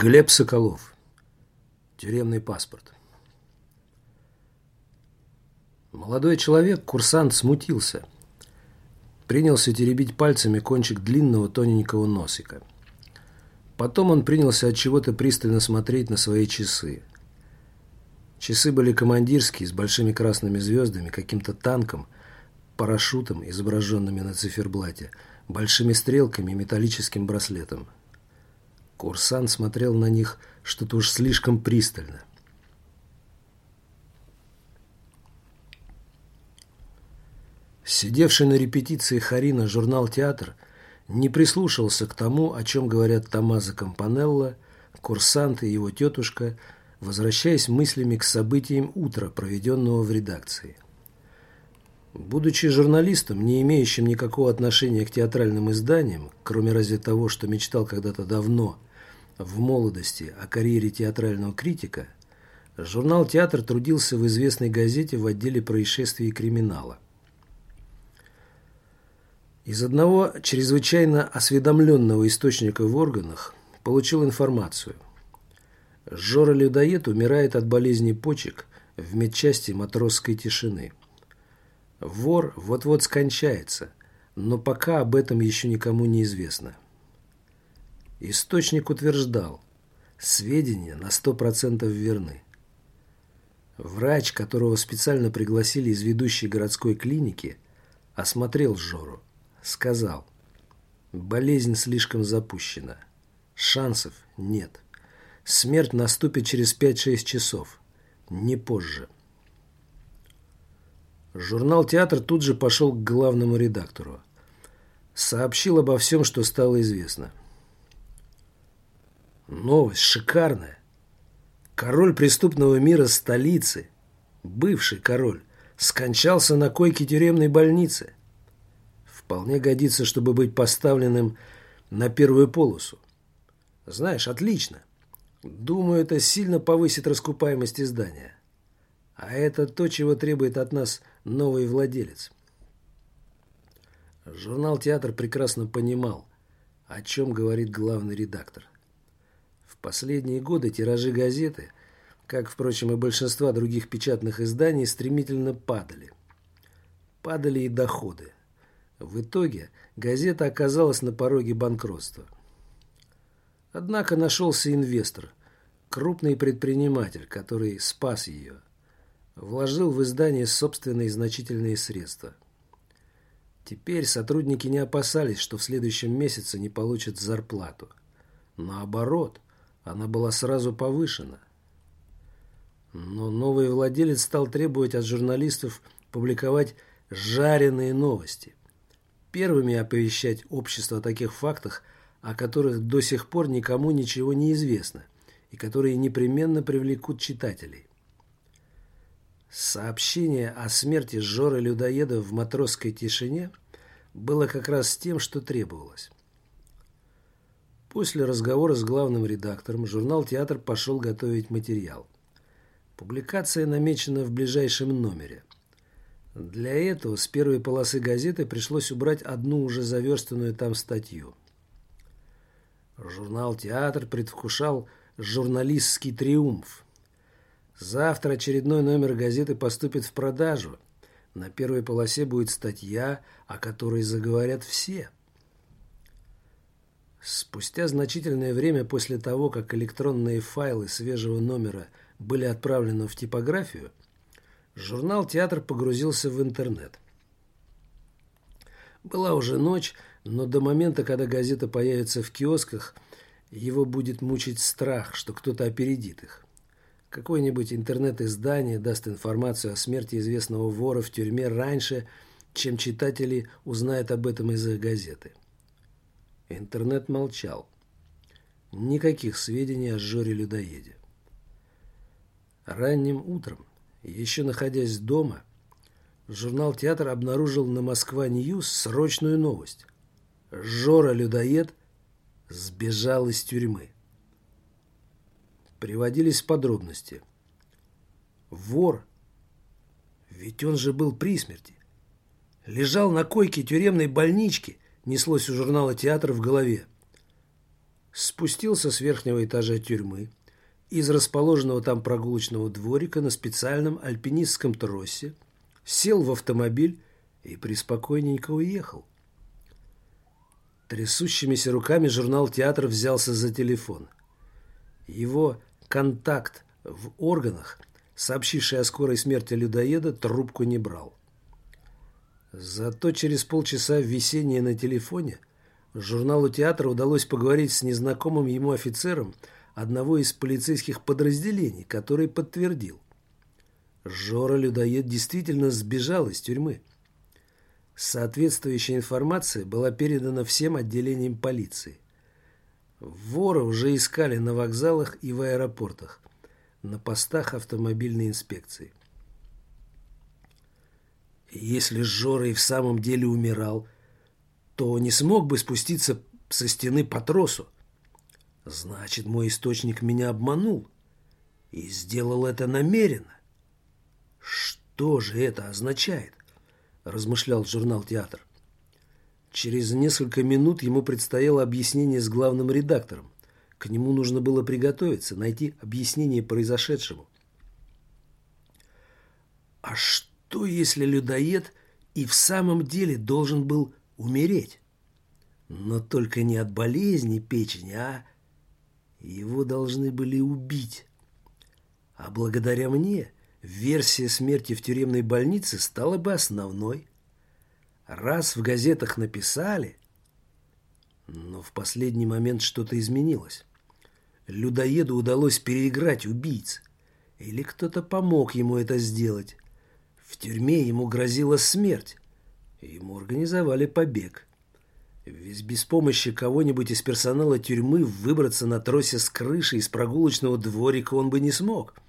Глеб Соколов. Тюремный паспорт. Молодой человек, курсант, смутился. Принялся теребить пальцами кончик длинного тоненького носика. Потом он принялся от чего-то пристально смотреть на свои часы. Часы были командирские, с большими красными звездами, каким-то танком, парашютом, изображенными на циферблате, большими стрелками и металлическим браслетом. Курсант смотрел на них что-то уж слишком пристально. Сидевший на репетиции Харина журнал «Театр» не прислушивался к тому, о чем говорят Томазо Кампанелло, курсант и его тетушка, возвращаясь мыслями к событиям утра, проведенного в редакции. Будучи журналистом, не имеющим никакого отношения к театральным изданиям, кроме разве того, что мечтал когда-то давно – в молодости о карьере театрального критика, журнал «Театр» трудился в известной газете в отделе происшествий и криминала. Из одного чрезвычайно осведомленного источника в органах получил информацию. Жора-людоед умирает от болезни почек в медчасти матросской тишины. Вор вот-вот скончается, но пока об этом еще никому не известно. Источник утверждал, сведения на 100% верны. Врач, которого специально пригласили из ведущей городской клиники, осмотрел Жору. Сказал, болезнь слишком запущена. Шансов нет. Смерть наступит через 5-6 часов. Не позже. Журнал «Театр» тут же пошел к главному редактору. Сообщил обо всем, что стало известно. Новость шикарная. Король преступного мира столицы, бывший король, скончался на койке тюремной больницы. Вполне годится, чтобы быть поставленным на первую полосу. Знаешь, отлично. Думаю, это сильно повысит раскупаемость издания. А это то, чего требует от нас новый владелец. Журнал «Театр» прекрасно понимал, о чем говорит главный редактор – последние годы тиражи газеты, как, впрочем, и большинства других печатных изданий, стремительно падали. Падали и доходы. В итоге газета оказалась на пороге банкротства. Однако нашелся инвестор, крупный предприниматель, который спас ее. Вложил в издание собственные значительные средства. Теперь сотрудники не опасались, что в следующем месяце не получат зарплату. Наоборот – она была сразу повышена. Но новый владелец стал требовать от журналистов публиковать жареные новости. Первыми оповещать общество о таких фактах, о которых до сих пор никому ничего не известно и которые непременно привлекут читателей. Сообщение о смерти Жоры Людоеда в матросской тишине было как раз тем, что требовалось. После разговора с главным редактором журнал «Театр» пошел готовить материал. Публикация намечена в ближайшем номере. Для этого с первой полосы газеты пришлось убрать одну уже заверстанную там статью. Журнал «Театр» предвкушал журналистский триумф. Завтра очередной номер газеты поступит в продажу. На первой полосе будет статья, о которой заговорят все – Спустя значительное время после того, как электронные файлы свежего номера были отправлены в типографию, журнал «Театр» погрузился в интернет. Была уже ночь, но до момента, когда газета появится в киосках, его будет мучить страх, что кто-то опередит их. Какое-нибудь интернет-издание даст информацию о смерти известного вора в тюрьме раньше, чем читатели узнают об этом из их газеты. Интернет молчал. Никаких сведений о Жоре-людоеде. Ранним утром, еще находясь дома, журнал «Театр» обнаружил на Москва-Ньюс срочную новость. Жора-людоед сбежал из тюрьмы. Приводились подробности. Вор, ведь он же был при смерти, лежал на койке тюремной больнички – неслось у журнала «Театр» в голове. спустился с верхнего этажа тюрьмы, из расположенного там прогулочного дворика на специальном альпинистском тросе, сел в автомобиль и приспокойненько уехал. Трясущимися руками журнал «Театр» взялся за телефон. Его контакт в органах, сообщивший о скорой смерти людоеда, трубку не брал. Зато через полчаса висения на телефоне журналу «Театр» удалось поговорить с незнакомым ему офицером одного из полицейских подразделений, который подтвердил. Жора-людоед действительно сбежал из тюрьмы. Соответствующая информация была передана всем отделениям полиции. Вора уже искали на вокзалах и в аэропортах, на постах автомобильной инспекции. Если Жора и в самом деле умирал, то не смог бы спуститься со стены по тросу. Значит, мой источник меня обманул и сделал это намеренно. Что же это означает? размышлял журнал «Театр». Через несколько минут ему предстояло объяснение с главным редактором. К нему нужно было приготовиться, найти объяснение произошедшему. А что, если людоед и в самом деле должен был умереть? Но только не от болезни печени, а его должны были убить. А благодаря мне версия смерти в тюремной больнице стала бы основной. Раз в газетах написали, но в последний момент что-то изменилось. Людоеду удалось переиграть убийц. Или кто-то помог ему это сделать. В тюрьме ему грозила смерть. Ему организовали побег. Ведь без помощи кого-нибудь из персонала тюрьмы выбраться на тросе с крыши из прогулочного дворика он бы не смог. —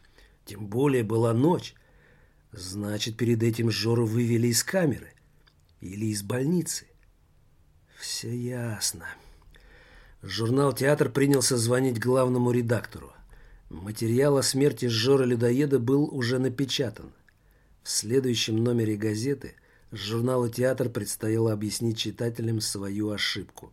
тем более была ночь. Значит, перед этим Жору вывели из камеры. Или из больницы. Все ясно. Журнал «Театр» принялся звонить главному редактору. Материал о смерти Жора-людоеда был уже напечатан. В следующем номере газеты журналу «Театр» предстояло объяснить читателям свою ошибку.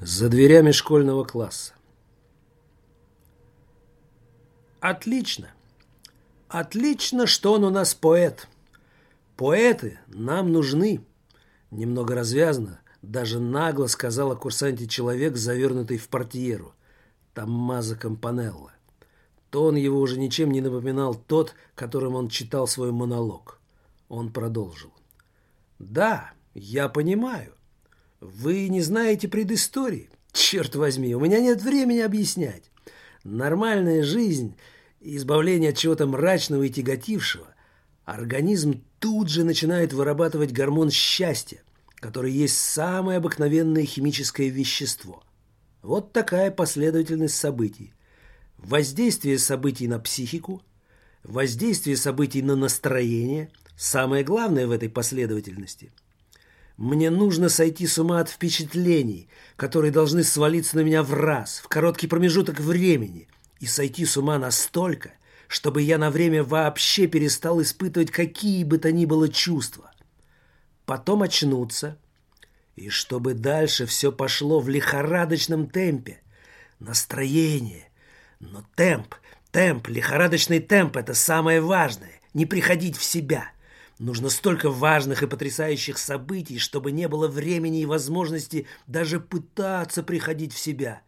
За дверями школьного класса. Отлично. Отлично, что он у нас поэт. Поэты нам нужны. Немного развязно, даже нагло сказала курсанте человек, завернутый в портьеру. Томмазо Кампанелло. Тон его уже ничем не напоминал тот, которым он читал свой монолог. Он продолжил. «Да, я понимаю. Вы не знаете предыстории. Черт возьми, у меня нет времени объяснять. Нормальная жизнь, избавление от чего-то мрачного и тяготившего, организм тут же начинает вырабатывать гормон счастья, который есть самое обыкновенное химическое вещество. Вот такая последовательность событий. Воздействие событий на психику, воздействие событий на настроение – самое главное в этой последовательности – мне нужно сойти с ума от впечатлений, которые должны свалиться на меня в раз, в короткий промежуток времени, и сойти с ума настолько, чтобы я на время вообще перестал испытывать какие бы то ни было чувства. Потом очнуться, и чтобы дальше все пошло в лихорадочном темпе. Настроение. Но темп, темп, лихорадочный темп – это самое важное. Не приходить в себя – Нужно столько важных и потрясающих событий, чтобы не было времени и возможности даже пытаться приходить в себя.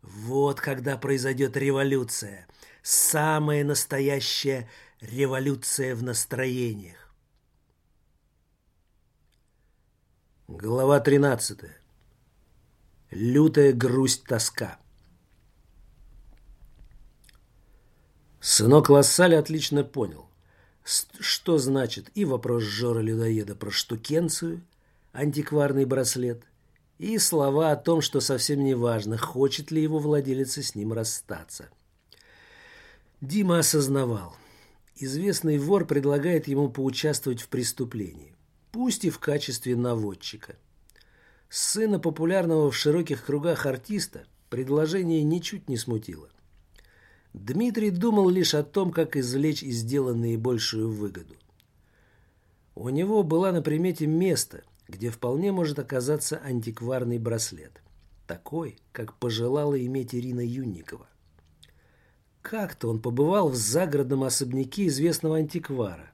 Вот когда произойдет революция. Самая настоящая революция в настроениях. Глава 13. Лютая грусть-тоска. Сынок Лассаль отлично понял. Что значит и вопрос Жора-людоеда про штукенцию, антикварный браслет, и слова о том, что совсем не важно, хочет ли его владелец с ним расстаться. Дима осознавал. Известный вор предлагает ему поучаствовать в преступлении, пусть и в качестве наводчика. Сына популярного в широких кругах артиста предложение ничуть не смутило. Дмитрий думал лишь о том, как извлечь из дела наибольшую выгоду. У него была на примете место, где вполне может оказаться антикварный браслет, такой, как пожелала иметь Ирина Юнникова. Как-то он побывал в загородном особняке известного антиквара.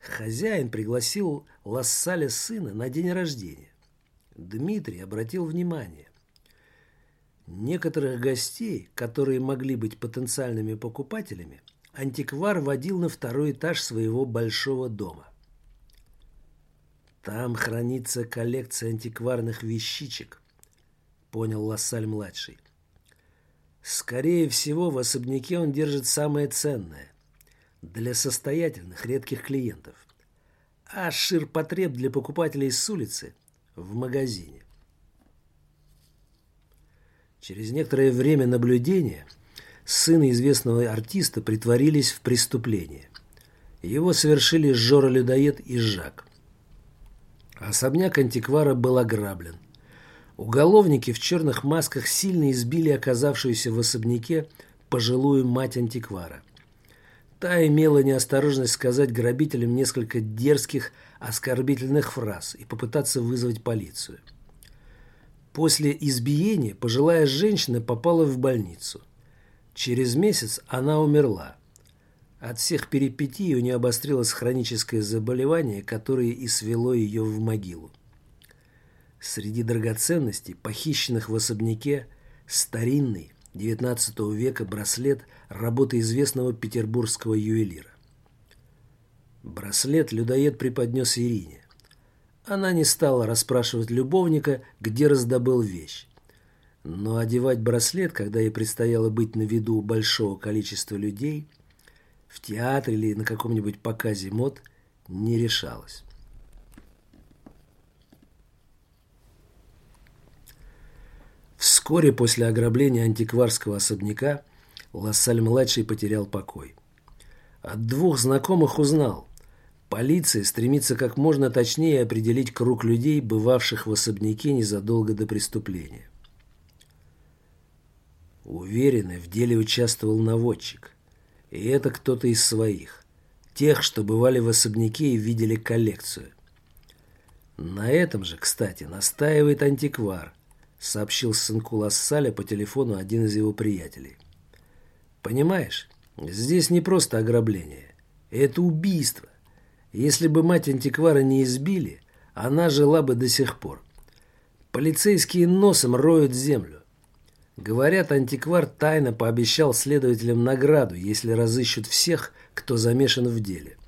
Хозяин пригласил Лассаля сына на день рождения. Дмитрий обратил внимание. Некоторых гостей, которые могли быть потенциальными покупателями, антиквар водил на второй этаж своего большого дома. Там хранится коллекция антикварных вещичек, понял Лассаль-младший. Скорее всего, в особняке он держит самое ценное для состоятельных редких клиентов, а ширпотреб для покупателей с улицы в магазине. Через некоторое время наблюдения сыны известного артиста притворились в преступление. Его совершили Жора-людоед и Жак. Особняк антиквара был ограблен. Уголовники в черных масках сильно избили оказавшуюся в особняке пожилую мать антиквара. Та имела неосторожность сказать грабителям несколько дерзких, оскорбительных фраз и попытаться вызвать полицию. После избиения пожилая женщина попала в больницу. Через месяц она умерла. От всех перипетий у нее обострилось хроническое заболевание, которое и свело ее в могилу. Среди драгоценностей, похищенных в особняке, старинный XIX века браслет работы известного петербургского ювелира. Браслет людоед преподнес Ирине. Она не стала расспрашивать любовника, где раздобыл вещь. Но одевать браслет, когда ей предстояло быть на виду большого количества людей, в театре или на каком-нибудь показе мод, не решалась. Вскоре после ограбления антикварского особняка Лассаль-младший потерял покой. От двух знакомых узнал. Полиция стремится как можно точнее определить круг людей, бывавших в особняке незадолго до преступления. Уверены, в деле участвовал наводчик. И это кто-то из своих. Тех, что бывали в особняке и видели коллекцию. На этом же, кстати, настаивает антиквар, сообщил сынку Лассаля по телефону один из его приятелей. Понимаешь, здесь не просто ограбление. Это убийство. Если бы мать антиквара не избили, она жила бы до сих пор. Полицейские носом роют землю. Говорят, антиквар тайно пообещал следователям награду, если разыщут всех, кто замешан в деле.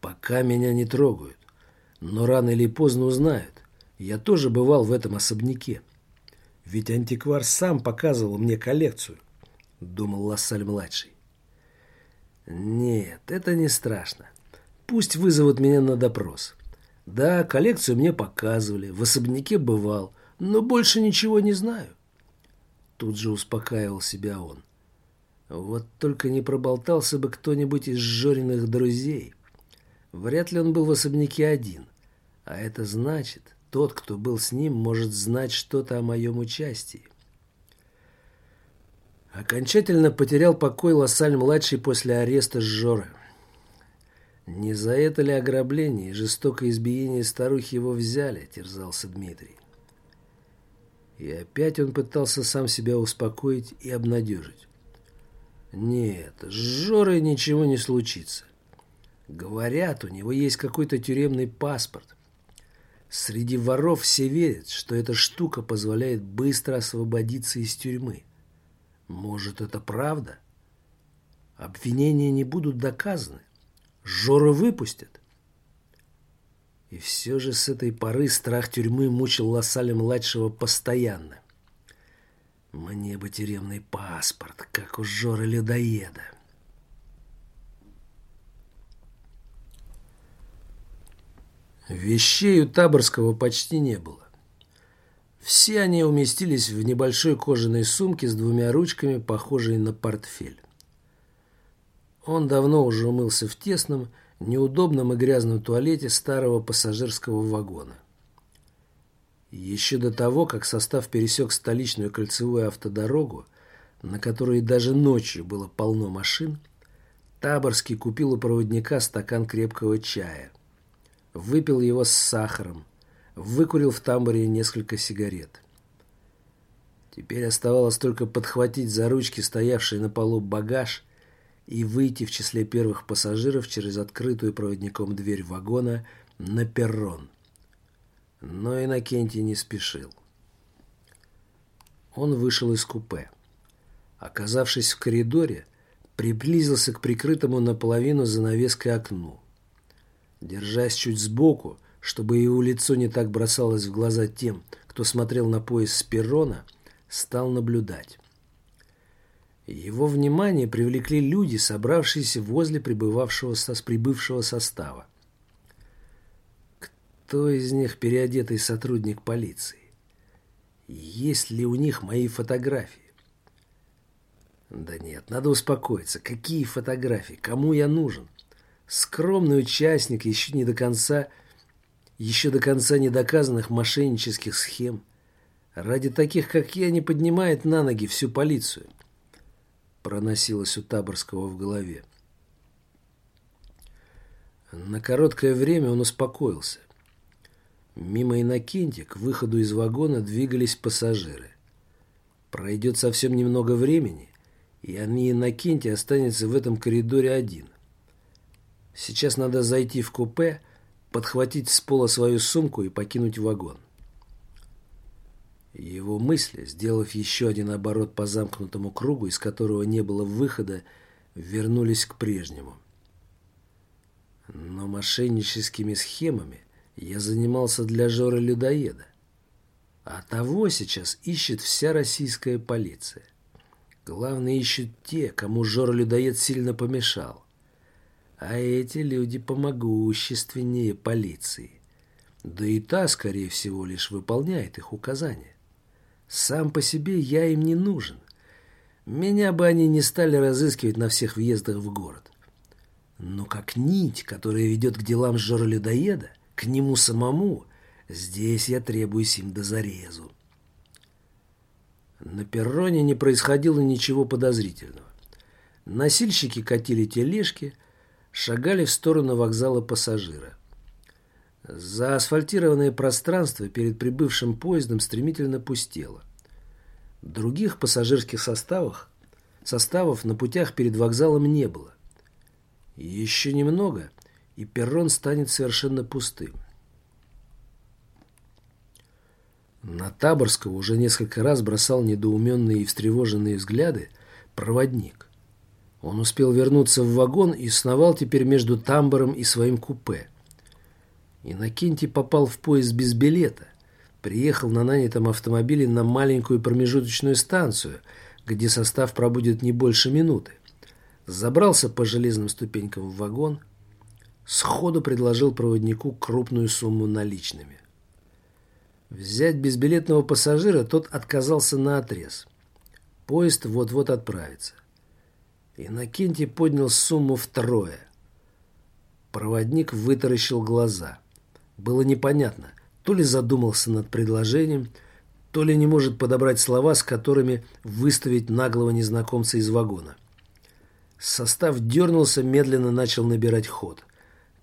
Пока меня не трогают, но рано или поздно узнают. Я тоже бывал в этом особняке. Ведь антиквар сам показывал мне коллекцию, думал Лассаль-младший. Нет, это не страшно. Пусть вызовут меня на допрос. Да, коллекцию мне показывали, в особняке бывал, но больше ничего не знаю. Тут же успокаивал себя он. Вот только не проболтался бы кто-нибудь из Жориных друзей. Вряд ли он был в особняке один. А это значит, тот, кто был с ним, может знать что-то о моем участии. Окончательно потерял покой Лассаль-младший после ареста Жоры. Не за это ли ограбление и жестокое избиение старухи его взяли, терзался Дмитрий. И опять он пытался сам себя успокоить и обнадежить. Нет, с Жорой ничего не случится. Говорят, у него есть какой-то тюремный паспорт. Среди воров все верят, что эта штука позволяет быстро освободиться из тюрьмы. Может, это правда? Обвинения не будут доказаны. Жора выпустят. И все же с этой поры страх тюрьмы мучил Лассаля-младшего постоянно. Мне бы тюремный паспорт, как у Жоры-людоеда. Вещей у Таборского почти не было. Все они уместились в небольшой кожаной сумке с двумя ручками, похожей на портфель. Он давно уже умылся в тесном, неудобном и грязном туалете старого пассажирского вагона. Еще до того, как состав пересек столичную кольцевую автодорогу, на которой даже ночью было полно машин, Таборский купил у проводника стакан крепкого чая – выпил его с сахаром, выкурил в тамбуре несколько сигарет. Теперь оставалось только подхватить за ручки стоявший на полу багаж и выйти в числе первых пассажиров через открытую проводником дверь вагона на перрон. Но Иннокентий не спешил. Он вышел из купе. Оказавшись в коридоре, приблизился к прикрытому наполовину занавеской окну. Держась чуть сбоку, чтобы его лицо не так бросалось в глаза тем, кто смотрел на поезд с перрона, стал наблюдать. Его внимание привлекли люди, собравшиеся возле прибывавшего со, прибывшего состава. Кто из них переодетый сотрудник полиции? Есть ли у них мои фотографии? Да нет, надо успокоиться. Какие фотографии? Кому я нужен? Скромный участник еще не до конца, еще до конца недоказанных мошеннических схем. Ради таких, как я, не поднимает на ноги всю полицию. Проносилось у Таборского в голове. На короткое время он успокоился. Мимо Иннокентия к выходу из вагона двигались пассажиры. Пройдет совсем немного времени, и они Иннокентий останется в этом коридоре один. Сейчас надо зайти в купе, подхватить с пола свою сумку и покинуть вагон. Его мысли, сделав еще один оборот по замкнутому кругу, из которого не было выхода, вернулись к прежнему. Но мошенническими схемами я занимался для Жора-людоеда. А того сейчас ищет вся российская полиция. Главное, ищут те, кому Жора-людоед сильно помешал. А эти люди помогущественнее полиции. Да и та, скорее всего, лишь выполняет их указания. Сам по себе я им не нужен. Меня бы они не стали разыскивать на всех въездах в город. Но как нить, которая ведет к делам жора-людоеда, к нему самому, здесь я требуюсь им до зарезу. На перроне не происходило ничего подозрительного. Носильщики катили тележки, шагали в сторону вокзала пассажира. Заасфальтированное пространство перед прибывшим поездом стремительно пустело. Других пассажирских составах, составов на путях перед вокзалом не было. Еще немного, и перрон станет совершенно пустым. На Таборского уже несколько раз бросал недоуменные и встревоженные взгляды проводник. Он успел вернуться в вагон и сновал теперь между тамбором и своим купе. Иннокентий попал в поезд без билета. Приехал на нанятом автомобиле на маленькую промежуточную станцию, где состав пробудет не больше минуты. Забрался по железным ступенькам в вагон. Сходу предложил проводнику крупную сумму наличными. Взять безбилетного пассажира тот отказался на отрез. Поезд вот-вот отправится. Иннокентий поднял сумму втрое. Проводник вытаращил глаза. Было непонятно, то ли задумался над предложением, то ли не может подобрать слова, с которыми выставить наглого незнакомца из вагона. Состав дернулся, медленно начал набирать ход.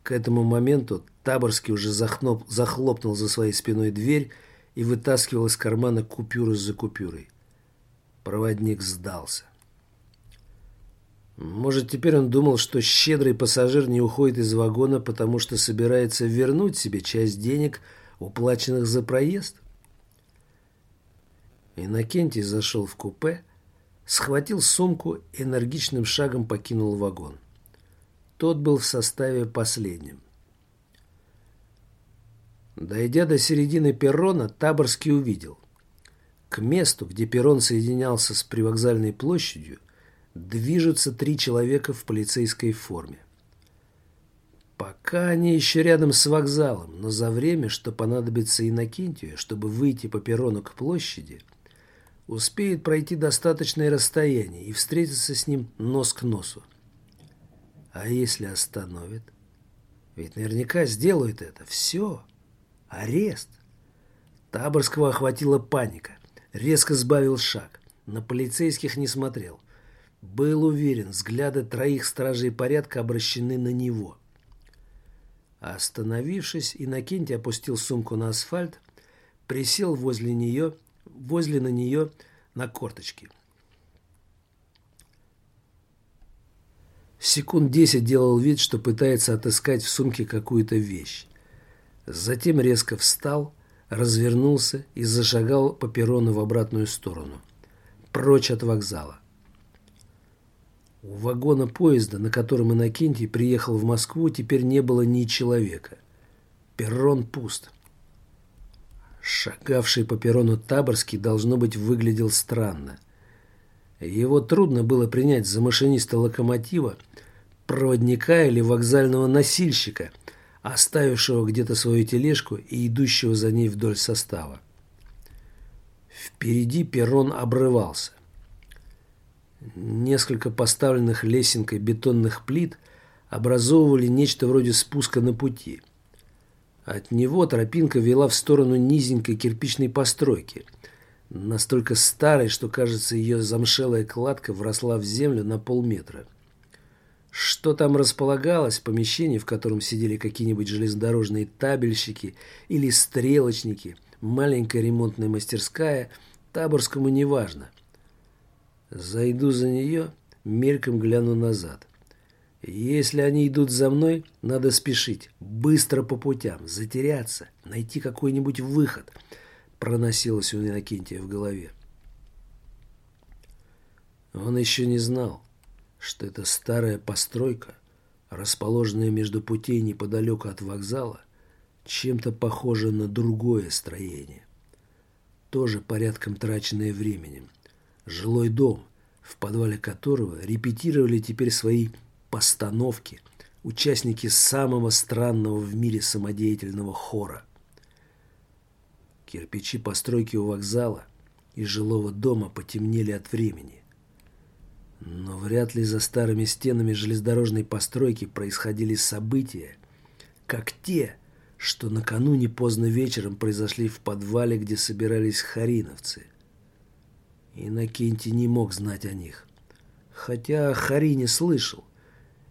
К этому моменту Таборский уже захноп, захлопнул за своей спиной дверь и вытаскивал из кармана купюру за купюрой. Проводник сдался. Может, теперь он думал, что щедрый пассажир не уходит из вагона, потому что собирается вернуть себе часть денег, уплаченных за проезд? Иннокентий зашел в купе, схватил сумку и энергичным шагом покинул вагон. Тот был в составе последним. Дойдя до середины перрона, Таборский увидел. К месту, где перрон соединялся с привокзальной площадью, движутся три человека в полицейской форме. Пока они еще рядом с вокзалом, но за время, что понадобится Иннокентию, чтобы выйти по перрону к площади, успеет пройти достаточное расстояние и встретиться с ним нос к носу. А если остановит? Ведь наверняка сделают это. Все. Арест. Таборского охватила паника. Резко сбавил шаг. На полицейских не смотрел. Был уверен, взгляды троих стражей порядка обращены на него. Остановившись, Иннокентий опустил сумку на асфальт, присел возле нее, возле на нее на корточки. Секунд десять делал вид, что пытается отыскать в сумке какую-то вещь. Затем резко встал, развернулся и зашагал по перрону в обратную сторону. Прочь от вокзала. У вагона поезда, на котором Иннокентий приехал в Москву, теперь не было ни человека. Перрон пуст. Шагавший по перрону Таборский, должно быть, выглядел странно. Его трудно было принять за машиниста локомотива, проводника или вокзального носильщика, оставившего где-то свою тележку и идущего за ней вдоль состава. Впереди перрон обрывался. Несколько поставленных лесенкой бетонных плит образовывали нечто вроде спуска на пути. От него тропинка вела в сторону низенькой кирпичной постройки, настолько старой, что, кажется, ее замшелая кладка вросла в землю на полметра. Что там располагалось, помещение, в котором сидели какие-нибудь железнодорожные табельщики или стрелочники, маленькая ремонтная мастерская, Таборскому неважно. Зайду за нее, мельком гляну назад. Если они идут за мной, надо спешить, быстро по путям, затеряться, найти какой-нибудь выход, проносилось у Иннокентия в голове. Он еще не знал, что эта старая постройка, расположенная между путей неподалеку от вокзала, чем-то похожа на другое строение, тоже порядком траченное временем жилой дом, в подвале которого репетировали теперь свои постановки участники самого странного в мире самодеятельного хора. Кирпичи постройки у вокзала и жилого дома потемнели от времени. Но вряд ли за старыми стенами железнодорожной постройки происходили события, как те, что накануне поздно вечером произошли в подвале, где собирались хариновцы – Иннокентий не мог знать о них. Хотя о Харине слышал.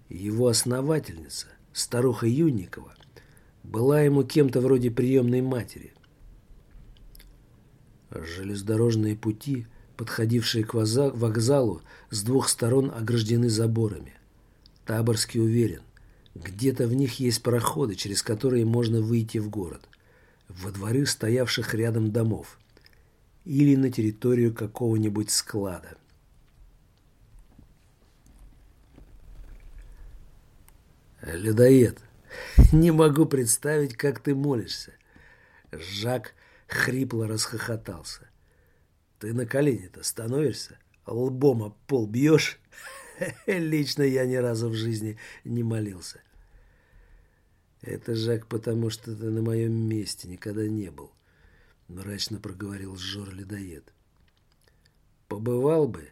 Его основательница, старуха Юнникова, была ему кем-то вроде приемной матери. Железнодорожные пути, подходившие к вокзалу, с двух сторон ограждены заборами. Таборский уверен, где-то в них есть проходы, через которые можно выйти в город, во дворы стоявших рядом домов или на территорию какого-нибудь склада. «Людоед, не могу представить, как ты молишься!» Жак хрипло расхохотался. «Ты на колени-то становишься? Лбом об пол бьешь?» Лично я ни разу в жизни не молился. Это, Жак, потому что ты на моем месте никогда не был мрачно проговорил Жор-ледоед. Побывал бы,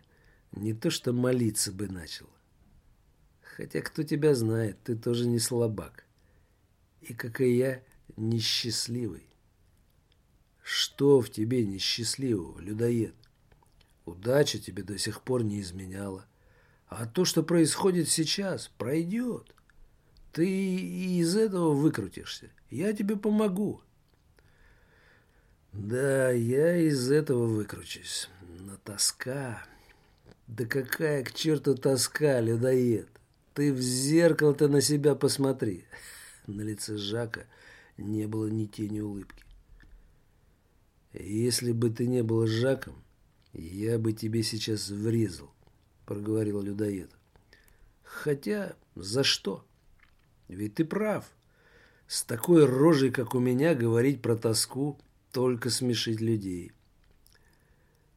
не то что молиться бы начал. Хотя кто тебя знает, ты тоже не слабак. И, как и я, несчастливый. Что в тебе несчастливого, людоед? Удача тебе до сих пор не изменяла. А то, что происходит сейчас, пройдет. Ты из этого выкрутишься. Я тебе помогу. Да, я из этого выкручусь. Но тоска... Да какая к черту тоска, людоед? Ты в зеркало-то на себя посмотри. На лице Жака не было ни тени улыбки. Если бы ты не был Жаком, я бы тебе сейчас врезал, проговорил людоед. Хотя за что? Ведь ты прав. С такой рожей, как у меня, говорить про тоску только смешить людей.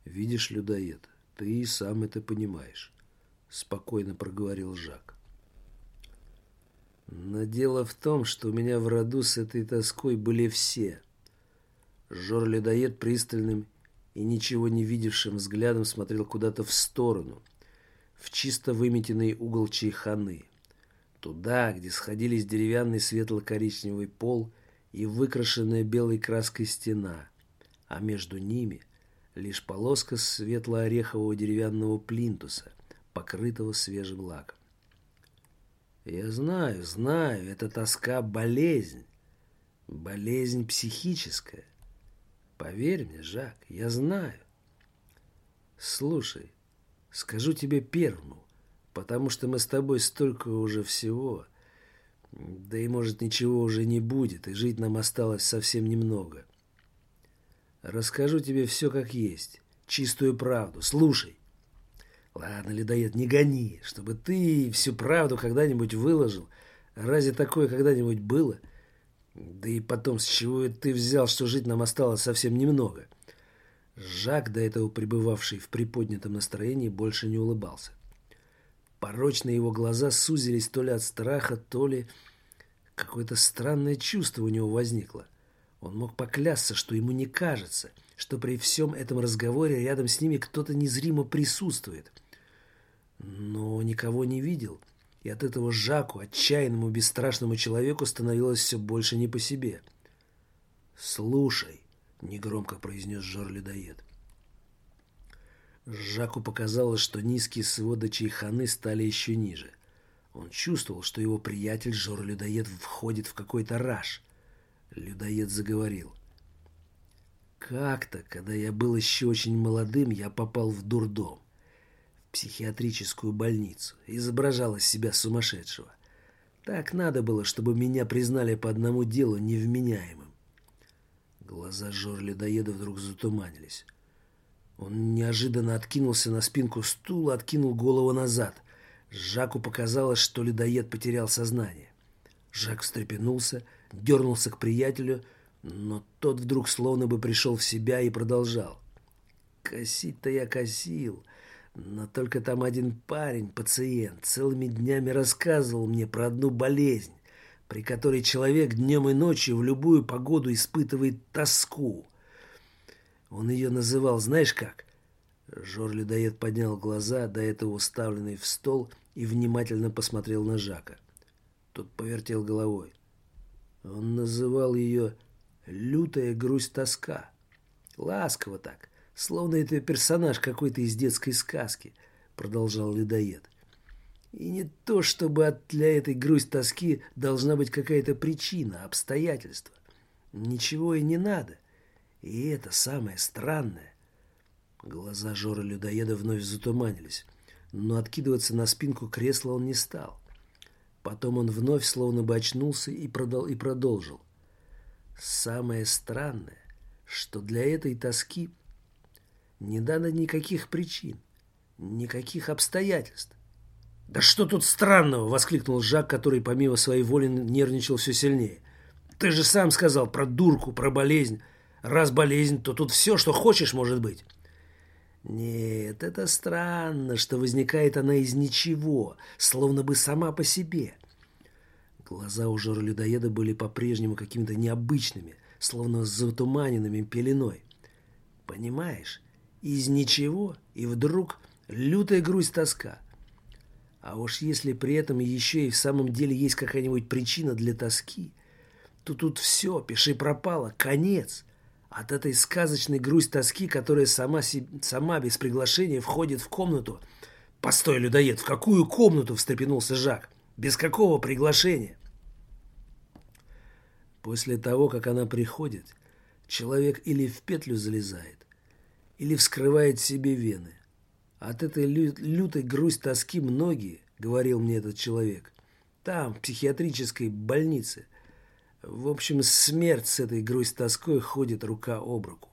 Видишь, людоед, ты и сам это понимаешь, спокойно проговорил Жак. Но дело в том, что у меня в роду с этой тоской были все. Жор-людоед пристальным и ничего не видевшим взглядом смотрел куда-то в сторону, в чисто выметенный угол чайханы, туда, где сходились деревянный светло-коричневый пол и выкрашенная белой краской стена, а между ними лишь полоска светло-орехового деревянного плинтуса, покрытого свежим лаком. Я знаю, знаю, это тоска – болезнь. Болезнь психическая. Поверь мне, Жак, я знаю. Слушай, скажу тебе первому, потому что мы с тобой столько уже всего. Да и, может, ничего уже не будет, и жить нам осталось совсем немного. Расскажу тебе все как есть, чистую правду. Слушай. Ладно, ледоед, не гони, чтобы ты всю правду когда-нибудь выложил. Разве такое когда-нибудь было? Да и потом, с чего ты взял, что жить нам осталось совсем немного? Жак, до этого пребывавший в приподнятом настроении, больше не улыбался. Порочные его глаза сузились то ли от страха, то ли какое-то странное чувство у него возникло. Он мог поклясться, что ему не кажется, что при всем этом разговоре рядом с ними кто-то незримо присутствует. Но никого не видел, и от этого Жаку, отчаянному, бесстрашному человеку, становилось все больше не по себе. «Слушай», — негромко произнес Жор-ледоед. Жаку показалось, что низкие своды чайханы стали еще ниже. Он чувствовал, что его приятель Жор-людоед входит в какой-то раж. Людоед заговорил. «Как-то, когда я был еще очень молодым, я попал в дурдом, в психиатрическую больницу, изображал из себя сумасшедшего. Так надо было, чтобы меня признали по одному делу невменяемым. Глаза Жор-людоеда вдруг затуманились. Он неожиданно откинулся на спинку стула, откинул голову назад. Жаку показалось, что ледоед потерял сознание. Жак встрепенулся, дернулся к приятелю, но тот вдруг словно бы пришел в себя и продолжал. «Косить-то я косил, но только там один парень, пациент, целыми днями рассказывал мне про одну болезнь, при которой человек днем и ночью в любую погоду испытывает тоску. Он ее называл, знаешь как? Жор-людоед поднял глаза, до этого уставленные в стол, и внимательно посмотрел на Жака. Тот повертел головой. Он называл ее «лютая грусть-тоска». Ласково так, словно это персонаж какой-то из детской сказки, продолжал ледоед. И не то, чтобы для этой грусть-тоски должна быть какая-то причина, обстоятельство. Ничего и не надо. И это самое странное. Глаза Жора Людоеда вновь затуманились, но откидываться на спинку кресла он не стал. Потом он вновь словно бы очнулся и, продал, и продолжил. Самое странное, что для этой тоски не дано никаких причин, никаких обстоятельств. «Да что тут странного?» — воскликнул Жак, который помимо своей воли нервничал все сильнее. «Ты же сам сказал про дурку, про болезнь. Раз болезнь, то тут все, что хочешь, может быть. Нет, это странно, что возникает она из ничего, словно бы сама по себе. Глаза у жора-людоеда были по-прежнему какими-то необычными, словно затуманенными пеленой. Понимаешь, из ничего, и вдруг лютая грусть тоска. А уж если при этом еще и в самом деле есть какая-нибудь причина для тоски, то тут все, пиши пропало, конец. От этой сказочной грусть тоски, которая сама, сама без приглашения входит в комнату. «Постой, людоед, в какую комнату?» – встрепенулся Жак. «Без какого приглашения?» После того, как она приходит, человек или в петлю залезает, или вскрывает себе вены. От этой лю лютой грусть тоски многие, говорил мне этот человек, там, в психиатрической больнице – в общем, смерть с этой грусть-тоской ходит рука об руку.